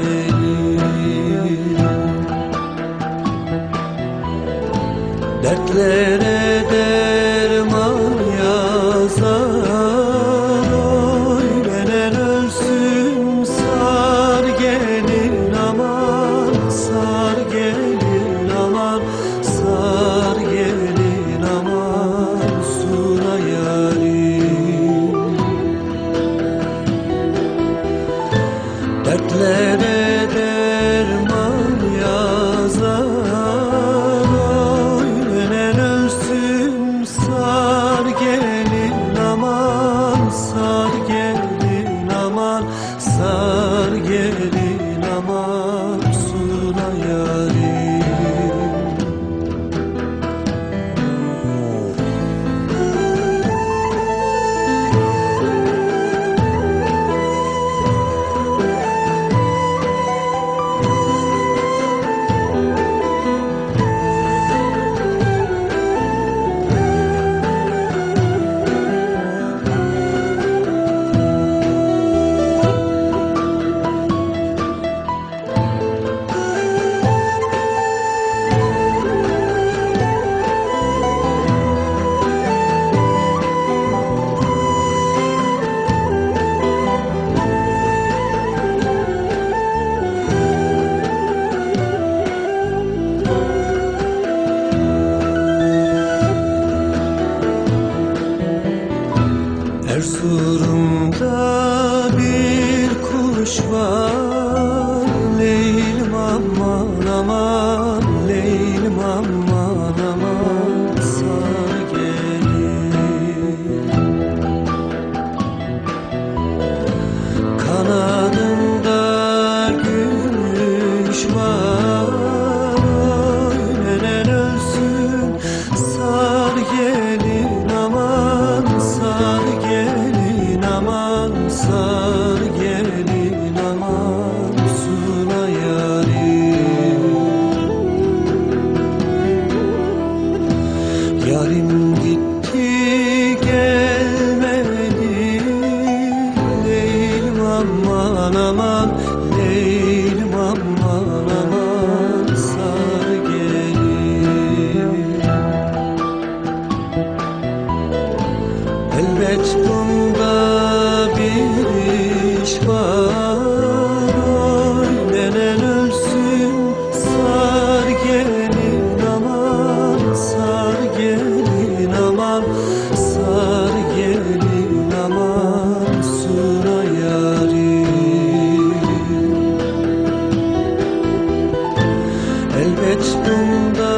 gelir Dertlere Uçurumda bir kuş var. Leylim aman aman Leylim aman aman Sana gelir. Kanadında gümüş var. aman sar gelin aman suna yarim. Yarim gitti Elbet bundan